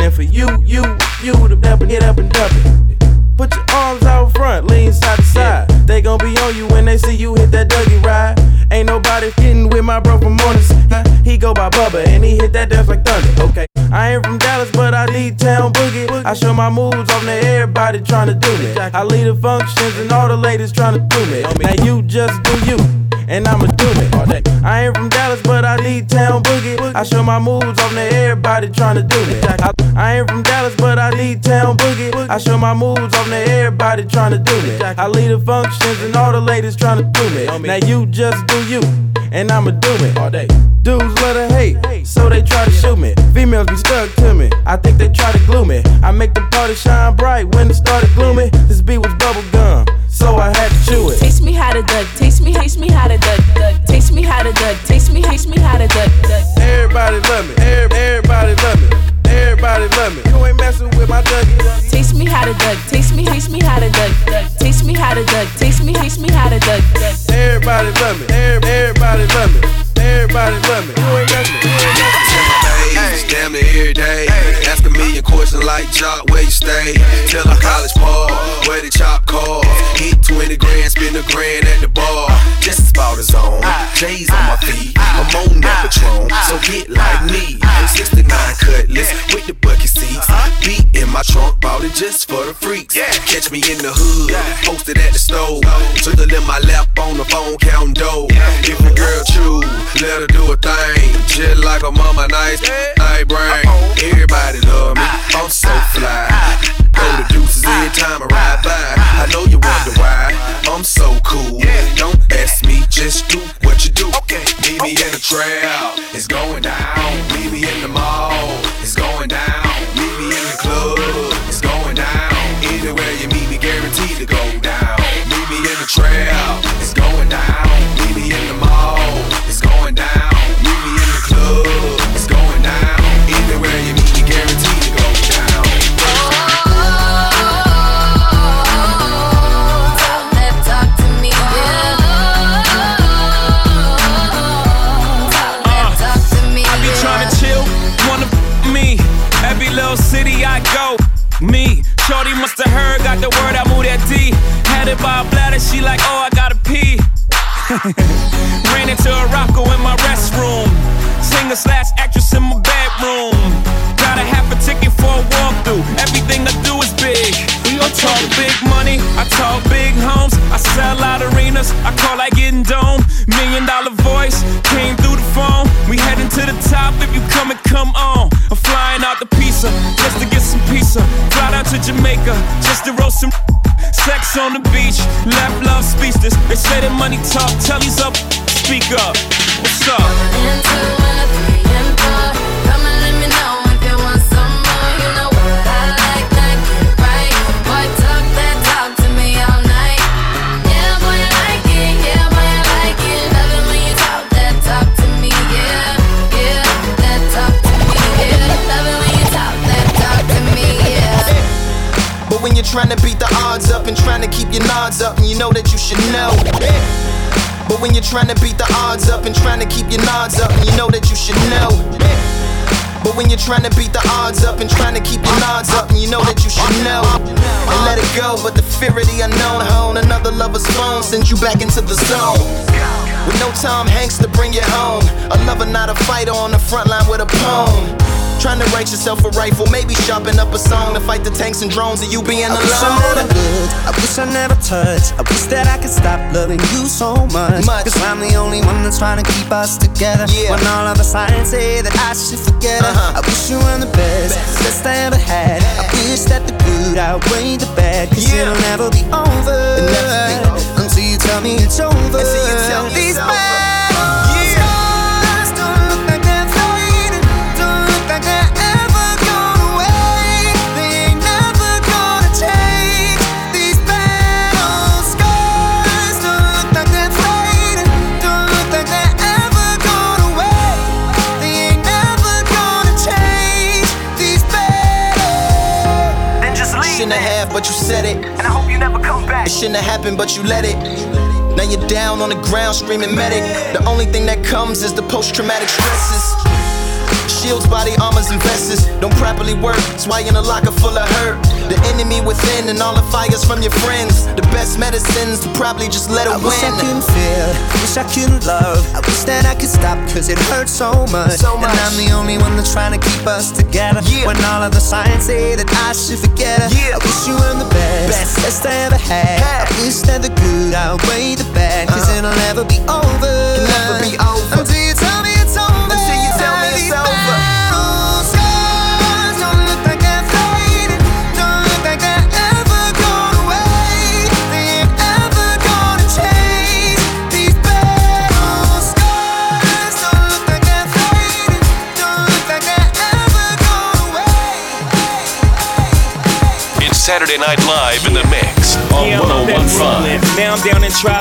And for you, you, you to get up and dump it. Put your arms out front, lean side to side. They gon' be on you when they see you hit that Dougie ride. Ain't nobody getting with my bro from morning. He go by Bubba and he hit that dance like thunder. Okay, I ain't from Dallas, but I lead town boogie. I show my moves on to everybody trying to do me. I lead the functions and all the ladies trying to do me. Now you just do you and I'ma do it all day. I ain't from Dallas, but I lead town boogie. I show my moves on to everybody trying to do it. I, I, ain't from Dallas, but I lead town boogie. I show my moves on to everybody trying to do it. I lead the functions and all the ladies trying to do me. Now you just do you, and I'ma do it all day. Dudes love to hate, so they try to shoot me. Females be stuck to me, I think they try to glue me. I make the party shine bright when it started gloomy. This beat was bubble gum in the hood, posted at the stove. Twiddle in my lap on the phone, counting dough. If the girl chew, let her do a thing. Just like a mama, nice, I brain. Everybody love me, I'm so fly. Go to deuces every time I ride by. I know you wonder why I'm so cool. Don't ask me, just do what you do. Meet me in the trail, it's going down. City I go, me. Shorty musta heard, got the word, I moved that D. Had it by a bladder, she like, oh, I gotta pee. Ran into a rocko in my restroom. Singer slash actress in my bedroom. Got a half a ticket for a walkthrough. Everything I do is big. Gon' talk big money. I talk big homes. I sell out arenas. I call like getting dome. Million dollar voice came through the phone. We heading to the top. If you come and come on. Flying out the pizza just to get some pizza. Fly down to Jamaica just to roast some. Sex on the beach, left love speechless. They say that money talk, tell he's up, speak up. What's up? Trying to beat the odds up and trying to keep your nods up, and you know that you should know. But when you're trying to beat the odds up and trying to keep your nods up, and you know that you should know. But when you're trying to beat the odds up and trying to keep your nods up, and you know that you should know. And let it go, but the fear of the unknown, hone another lover's phone sends you back into the zone. With no Tom Hanks to bring you home. A lover, not a fighter on the front line with a poem. Trying to write yourself a rifle, maybe chopping up a song to fight the tanks and drones and you being I alone. wish I never looked, I wish I never touched. I wish that I could stop loving you so much. Much. Cause I'm the only one that's trying to keep us together. Yeah. When all of the signs say that I should forget her. Uh-huh. I wish you were the best, best I ever had. I wish that the good outweighed the bad. Cause Yeah. it'll never be over. It'll never be over. Until you tell me it's over. Until you tell me These it's over. But you said it. And I hope you never come back. It shouldn't have happened, but you let it. Now you're down on the ground screaming medic. The only thing that comes is the post traumatic stresses. Shields, body armors, and vests don't properly work. That's why you're in a locker full of hurt. The enemy within and all the fires from your friends. The best medicines to probably just let it I win. wish I couldn't feel, wish I couldn't love. I wish that I could stop, cause it hurts so much. So And much. I'm the only one that's trying to keep us together. Yeah. When all of the signs say that I should forget her. Yeah. I wish you were the best, Best. best I ever had. Had. I wish that the good outweigh the bad, cause Uh. it'll never be over. Can never be over. Until Saturday Night Live in the mix on Yeah, I'm 1015. Now I'm down in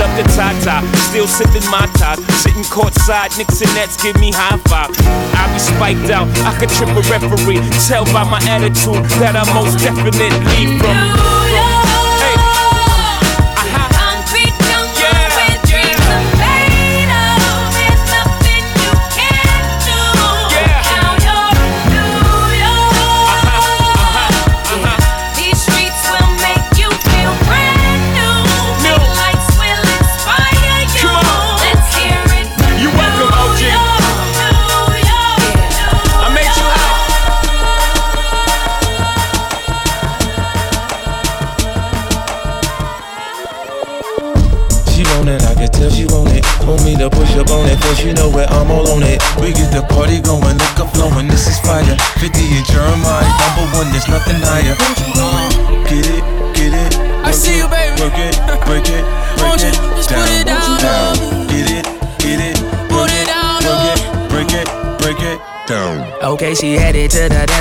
up to Tata, still sipping my top. Sitting courtside, Knicks and Nets give me high five. I be spiked out, I could trip a referee. Tell by my attitude that I most definitely from.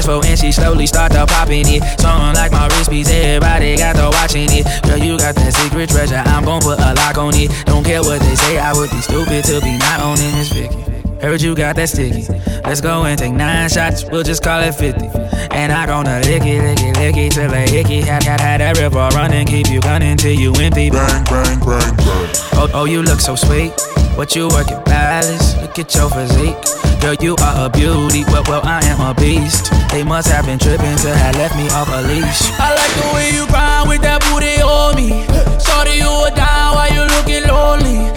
And she slowly start to popping it. Song like my wrist piece, everybody got to watching it. Girl, you got that secret treasure, I'm gon' put a lock on it. Don't care what they say, I would be stupid to be not owning this Vicky. Heard you got that sticky. Let's go and take nine shots, we'll just call it 50. And I gonna lick it, lick it, lick it till a hickey. Had, had, had that river running, keep you gunning till you empty. Bang, bang, bang, bang. Oh, oh, you look so sweet. What you working balance? Look at your physique. Girl, you are a beauty. Well, well, I am a beast. They must have been tripping to have left me off a leash. I like the way you grind with that booty on me. Shorty, you a down while you looking lonely.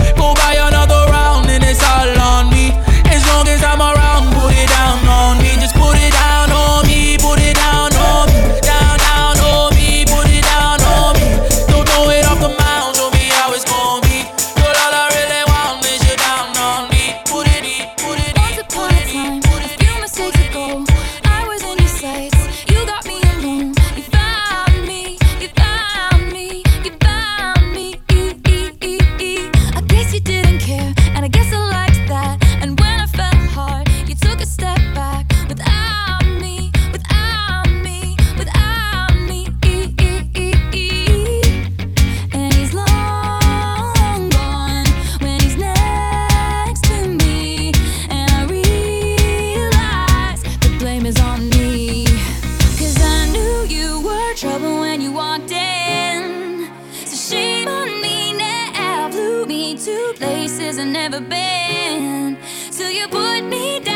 You put me down.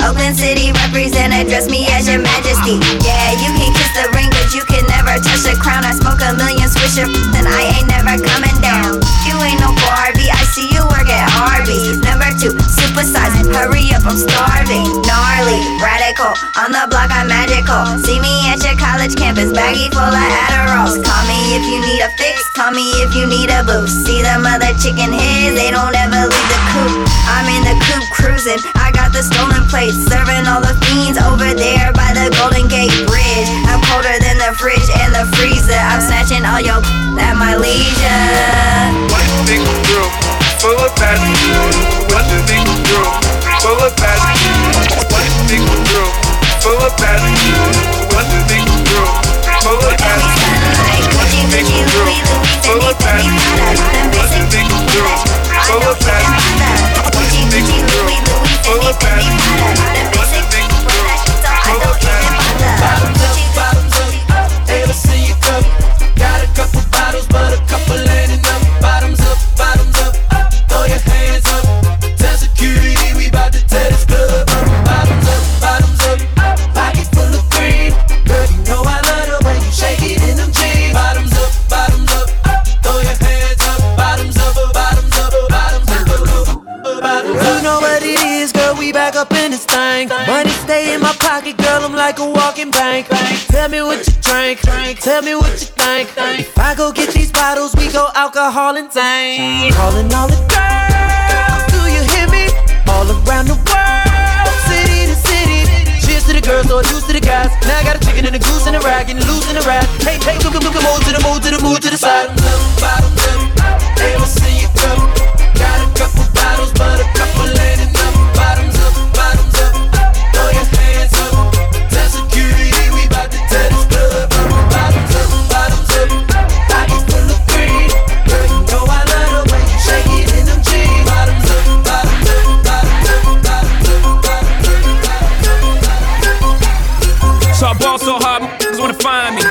Oakland City represent, address me as your majesty. Yeah, you can kiss the ring, but you can never touch the crown. I smoke a million swisher, and I ain't never coming down. You ain't no Barbie, I see you work at Arby's. Number two, supersize, hurry up, I'm starving. Gnarly, radical, on the block I'm magical. See me at your college campus, baggy full of Adderalls. Call me if you need a fix, call me if you need a boost. See the mother chicken heads, they don't ever leave the coop. I'm in the coop cruising, I the stolen plates, serving all the fiends over there by the Golden Gate Bridge. I'm colder than the fridge and the freezer. I'm snatching all your at my leisure. You know what it is, girl, we back up in this thing. Money stay in my pocket, girl, I'm like a walking bank. Tell me what you drink, tell me what you think. If I go get these bottles, we go alcohol and zane. Calling all the girls, do you hear me? All around the world, city to city. Cheers to the girls, or used to the guys. Now I got a chicken and a goose and a rag, and loose in the rag. Hey, hey, come, come, come, come, move to the move to the move to the side. Bottoms up, I ball so hard, niggas wanna find me.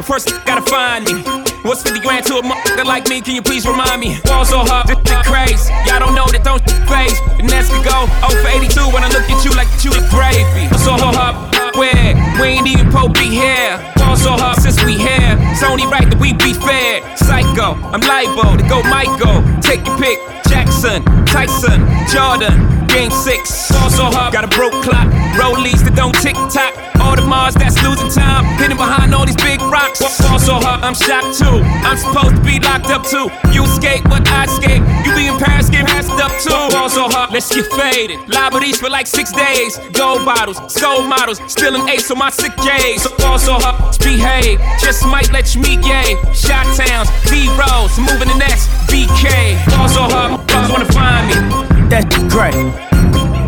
First, gotta find me. What's 50 grand to a motherfucker like me? Can you please remind me? Ball so hard, this shit crazy. Y'all don't know that don't face. The Nets could go 0 for 82 when I look at you like you the gravy. So hard, where? We ain't even po be here. Ball so hard since we here. It's only right that we be fair. Psycho, I'm liable to go Michael. Take your pick. Jackson, Tyson, Jordan, Game 6. Ball so hard, got a broke clock. Rollies that don't tick tock. All the Mars that's losing time. Hidden behind all these big rocks. Ball so hard, I'm shocked too. I'm supposed to be locked up too. You escape, but I escape. You be in Paris, get passed up too. Ball so hard, let's get faded. Liberties for like six days. Gold bottles, soul models, still an ace on my sick days. So ball so hard, behave. Just might let you meet gay. Shot towns, B rolls, moving the next BK. Ball so hard, wanna find me. That's great.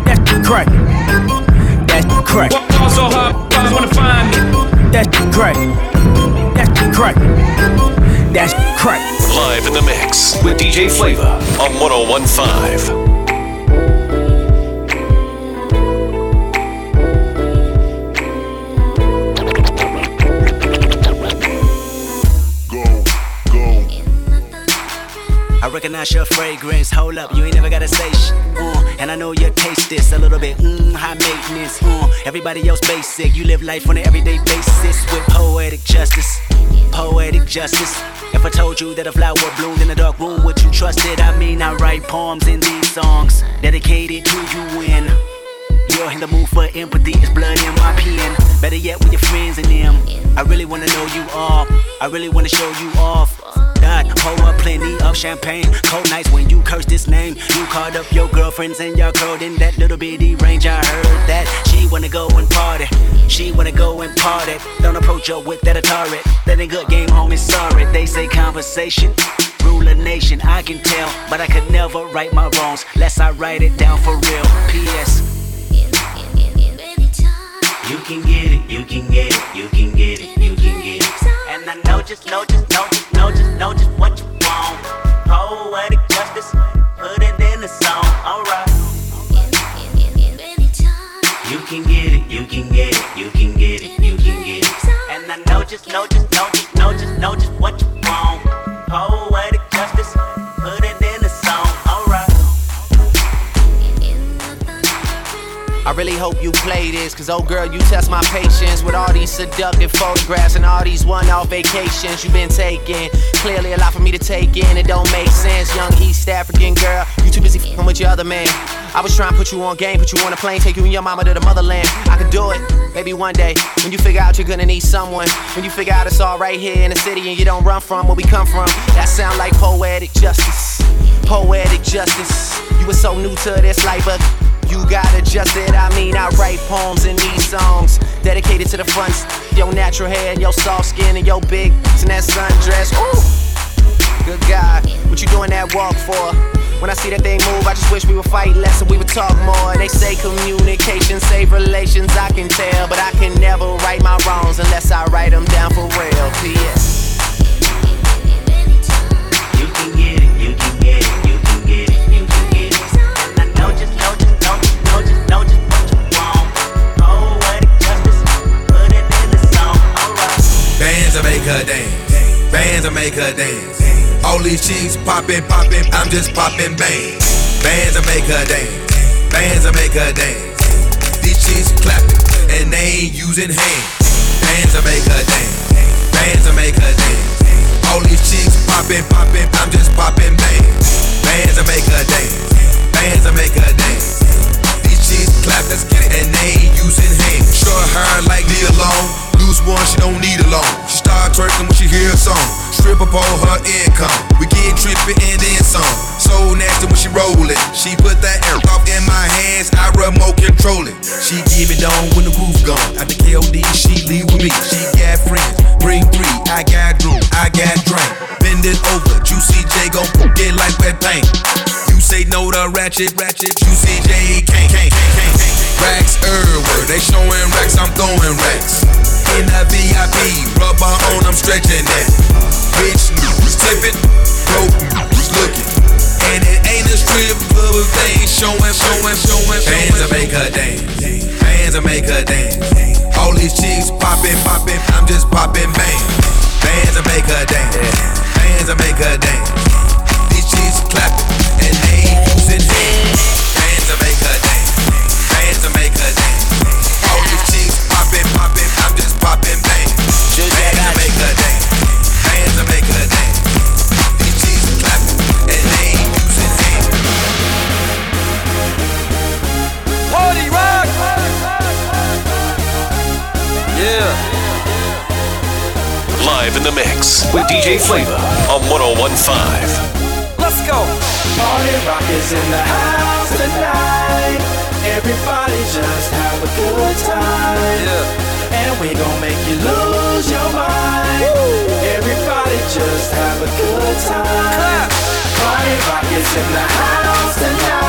That's great. That's great. Ball so hard, wanna find me. That's great. That's great. That's great. Live in the mix with DJ Flavor on 1015. I recognize your fragrance. Hold up, you ain't never gotta say shit. Uh, and I know you taste this a little bit. Mmm, high maintenance. Uh, everybody else basic. You live life on an everyday basis with poetic justice. Poetic justice. If I told you that a flower bloomed in a dark room, would you trust it? I mean, I write poems in these songs dedicated to you when you're in the mood for empathy. It's blood in my pen. Better yet, with your friends and them. I really wanna know you all. I really wanna show you off. God, pour up plenty of champagne. Cold nights when you curse this name. You called up your girlfriends and y'all curled in that little bitty range. I heard that she wanna go and party. She wanna go and party. Don't approach her with that Atari. That ain't good game, homie. Sorry. They say conversation. Rule a nation, I can tell, but I could never right my wrongs, lest I write it down for real. P.S. You can get it, you can get it, you can get it, you can get it. And I know just, know just, know know just, know just what you want. Poetic justice, put it in the song, alright. You can get it, you can get it, you can this, cause oh girl, you test my patience with all these seductive photographs and all these one off vacations you've been taking. Clearly, a lot for me to take in, it don't make sense. Young East African girl, you too busy fing with your other man. I was trying to put you on game, put you on a plane, take you and your mama to the motherland. I could do it, maybe one day. When you figure out you're gonna need someone, when you figure out it's all right here in the city and you don't run from where we come from. That sound like poetic justice. Poetic justice. You were so new to this life, but you got adjusted. I mean, I write poems in these songs dedicated to the front. Your natural hair and your soft skin and your big and that sundress. Ooh, good God, what you doing that walk for? When I see that thing move, I just wish we would fight less and we would talk more. They say communication save relations, I can tell, but I can never right my wrongs unless I write them down for real. P.S. Bands will make her dance. All these chicks poppin', poppin', I'm just poppin' bands. Bands will make her dance. Bands will make her dance. These chicks clappin', and they ain't using hands. Bands will make her dance. Bands will make her dance. All these chicks poppin', poppin', I'm just poppin' bands. Bands will make her dance. Bands will make her dance. Ratchet, ratchet. Party rock is in the house tonight.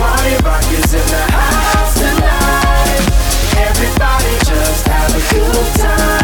Party in the house tonight. Everybody just have a good time.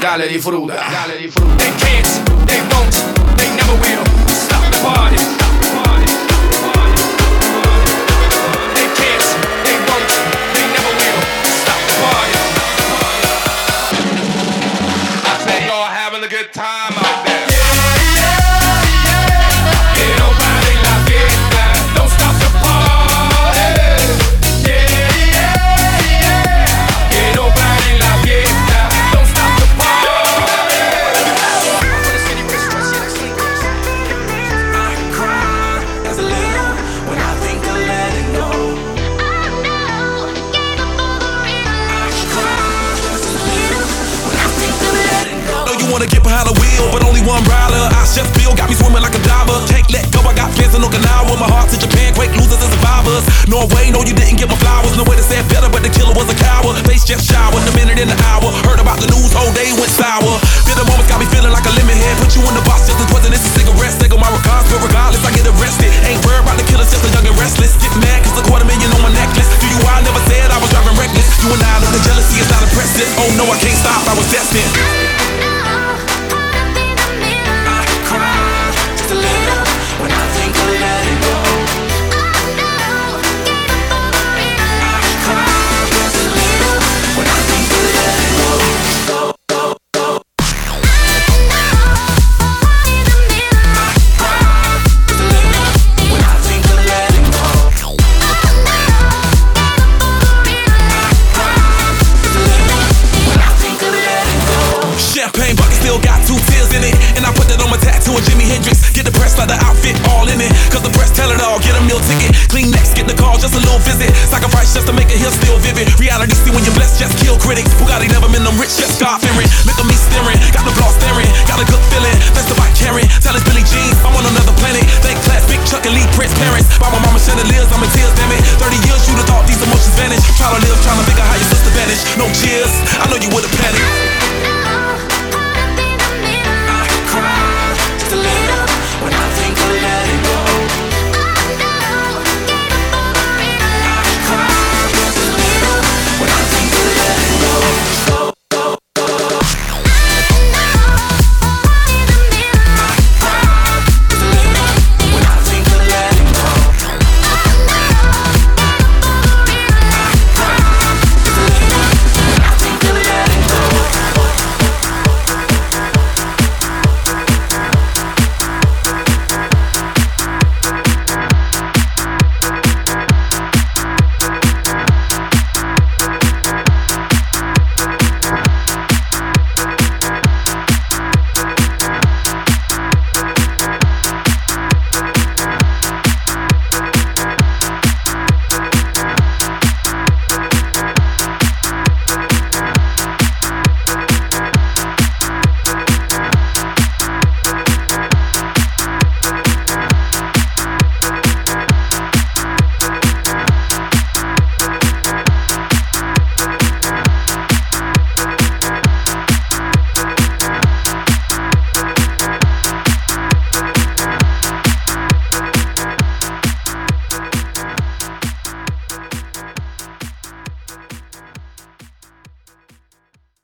Dale di frutta. Dale di frutta. They can't, they won't, they never will. I was destined.